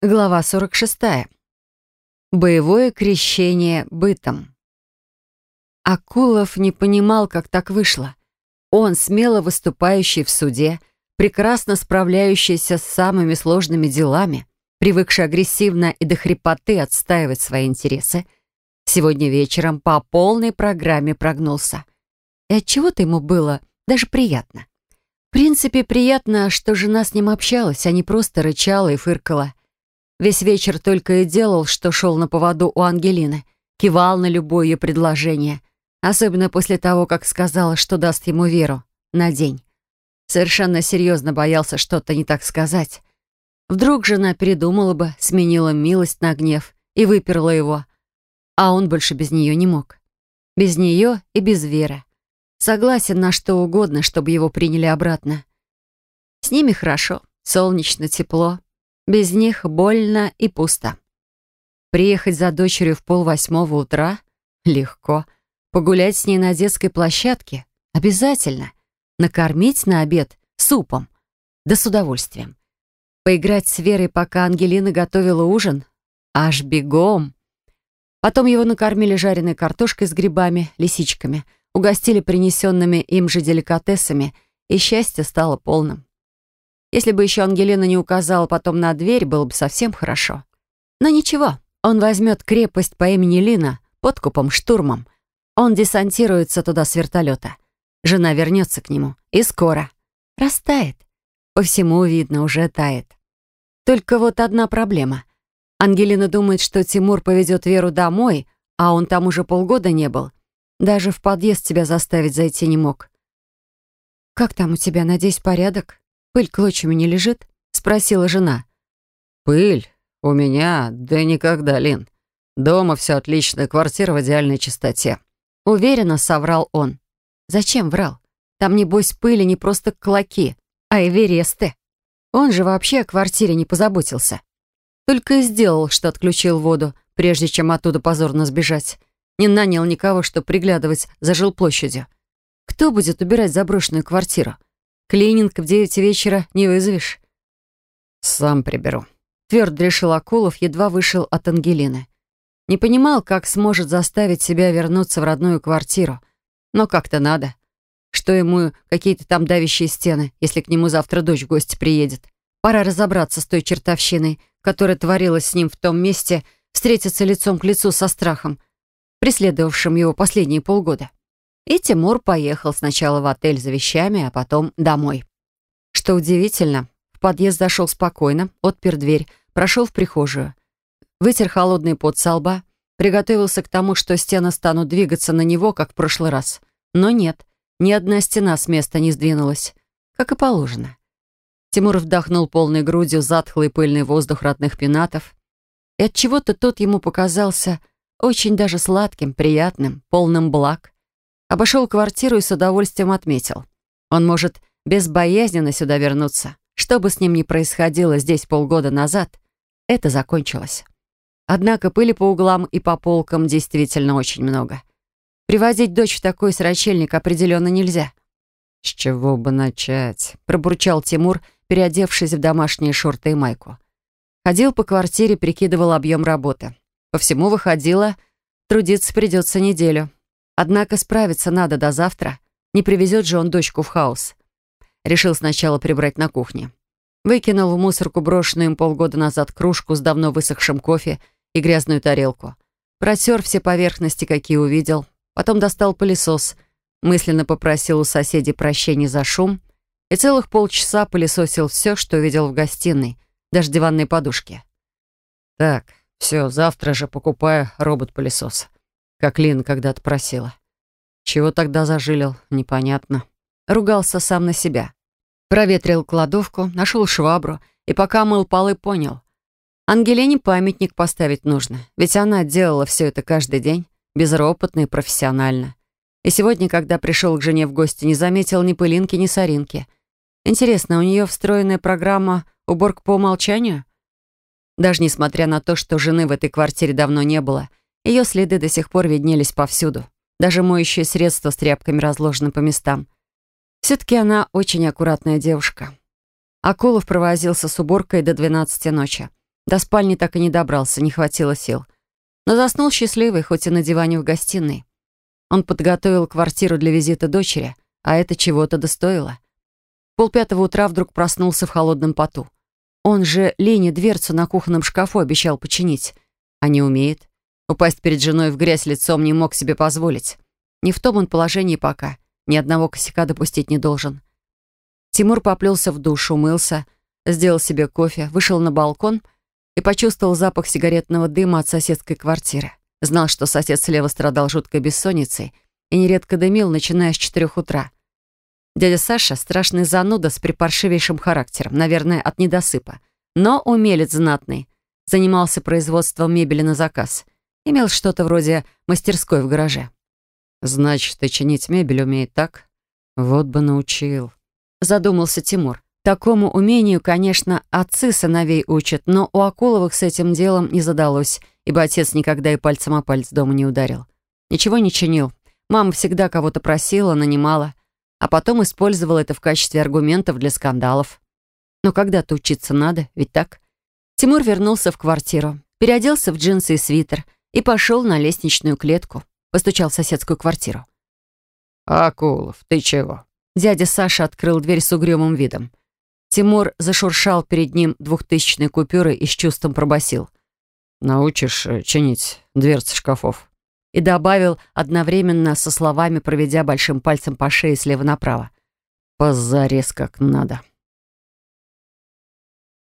Глава 46. Боевое крещение бытом. Акулов не понимал, как так вышло. Он, смело выступающий в суде, прекрасно справляющийся с самыми сложными делами, привыкший агрессивно и до хрипоты отстаивать свои интересы, сегодня вечером по полной программе прогнулся. И от чего то ему было даже приятно. В принципе, приятно, что жена с ним общалась, а не просто рычала и фыркала. Весь вечер только и делал, что шел на поводу у Ангелины, кивал на любое ее предложение, особенно после того, как сказала, что даст ему веру на день. Совершенно серьезно боялся что-то не так сказать. Вдруг жена передумала бы, сменила милость на гнев и выперла его. А он больше без нее не мог. Без нее и без веры. Согласен на что угодно, чтобы его приняли обратно. С ними хорошо, солнечно, тепло. Без них больно и пусто. Приехать за дочерью в полвосьмого утра — легко. Погулять с ней на детской площадке — обязательно. Накормить на обед супом. Да с удовольствием. Поиграть с Верой, пока Ангелина готовила ужин? Аж бегом. Потом его накормили жареной картошкой с грибами, лисичками, угостили принесенными им же деликатесами, и счастье стало полным. Если бы еще Ангелина не указала потом на дверь, было бы совсем хорошо. Но ничего, он возьмет крепость по имени Лина подкупом, штурмом. Он десантируется туда с вертолета. Жена вернется к нему. И скоро. Растает. По всему видно, уже тает. Только вот одна проблема. Ангелина думает, что Тимур повезет Веру домой, а он там уже полгода не был. Даже в подъезд тебя заставить зайти не мог. «Как там у тебя, надеюсь, порядок?» Пыль клочьями не лежит?» — спросила жена. «Пыль? У меня? Да никогда, Лин. Дома все отлично, квартира в идеальной чистоте». Уверенно соврал он. Зачем врал? Там, небось, пыли не просто клоки, а эвересты. Он же вообще о квартире не позаботился. Только и сделал, что отключил воду, прежде чем оттуда позорно сбежать. Не нанял никого, чтобы приглядывать за жилплощадью. Кто будет убирать заброшенную квартиру? Клининг в девять вечера не вызовешь». «Сам приберу», — твердо решил Акулов, едва вышел от Ангелины. Не понимал, как сможет заставить себя вернуться в родную квартиру. Но как-то надо. Что ему какие-то там давящие стены, если к нему завтра дочь в гости приедет. Пора разобраться с той чертовщиной, которая творилась с ним в том месте, встретиться лицом к лицу со страхом, преследовавшим его последние полгода. И Тимур поехал сначала в отель за вещами, а потом домой. Что удивительно, в подъезд зашел спокойно, отпер дверь, прошел в прихожую. Вытер холодный пот со лба, приготовился к тому, что стены станут двигаться на него, как в прошлый раз. Но нет, ни одна стена с места не сдвинулась, как и положено. Тимур вдохнул полной грудью затхлый пыльный воздух родных пенатов, и от чего то тот ему показался очень даже сладким, приятным, полным благ. Обошел квартиру и с удовольствием отметил. Он может безбоязненно сюда вернуться. Что бы с ним ни происходило здесь полгода назад, это закончилось. Однако пыли по углам и по полкам действительно очень много. Привозить дочь в такой срачельник определенно нельзя. «С чего бы начать?» — пробурчал Тимур, переодевшись в домашние шорты и майку. Ходил по квартире, прикидывал объем работы. По всему выходило, трудиться придется неделю. Однако справиться надо до завтра. Не привезет же он дочку в хаос. Решил сначала прибрать на кухне. Выкинул в мусорку брошенную им полгода назад кружку с давно высохшим кофе и грязную тарелку. Протер все поверхности, какие увидел. Потом достал пылесос. Мысленно попросил у соседей прощения за шум. И целых полчаса пылесосил все, что видел в гостиной. Даже диванные подушки. «Так, все, завтра же покупаю робот-пылесос как Лина когда-то просила. Чего тогда зажилил, непонятно. Ругался сам на себя. Проветрил кладовку, нашел швабру и пока мыл полы, понял. Ангелине памятник поставить нужно, ведь она делала все это каждый день, безропотно и профессионально. И сегодня, когда пришел к жене в гости, не заметил ни пылинки, ни соринки. Интересно, у нее встроенная программа «Уборка по умолчанию»? Даже несмотря на то, что жены в этой квартире давно не было, ее следы до сих пор виднелись повсюду. Даже моющие средства с тряпками разложены по местам. Все-таки она очень аккуратная девушка. Акулов провозился с уборкой до 12 ночи. До спальни так и не добрался, не хватило сил. Но заснул счастливый, хоть и на диване в гостиной. Он подготовил квартиру для визита дочери, а это чего-то достоило. Полпятого утра вдруг проснулся в холодном поту. Он же Лене дверцу на кухонном шкафу обещал починить. А не умеет. Упасть перед женой в грязь лицом не мог себе позволить. Не в том он положении пока. Ни одного косяка допустить не должен. Тимур поплелся в душ, умылся, сделал себе кофе, вышел на балкон и почувствовал запах сигаретного дыма от соседской квартиры. Знал, что сосед слева страдал жуткой бессонницей и нередко дымил, начиная с четырех утра. Дядя Саша — страшный зануда с припаршивейшим характером, наверное, от недосыпа. Но умелец знатный. Занимался производством мебели на заказ. Имел что-то вроде мастерской в гараже. «Значит, и чинить мебель умеет так? Вот бы научил», — задумался Тимур. Такому умению, конечно, отцы сыновей учат, но у Акуловых с этим делом не задалось, ибо отец никогда и пальцем о палец дома не ударил. Ничего не чинил. Мама всегда кого-то просила, нанимала, а потом использовала это в качестве аргументов для скандалов. Но когда-то учиться надо, ведь так? Тимур вернулся в квартиру, переоделся в джинсы и свитер и пошел на лестничную клетку. Постучал в соседскую квартиру. «Акулов, ты чего?» Дядя Саша открыл дверь с угрюмым видом. Тимур зашуршал перед ним двухтысячной купюрой и с чувством пробасил. «Научишь э, чинить дверцы шкафов?» И добавил одновременно со словами, проведя большим пальцем по шее слева направо. «Позарез как надо».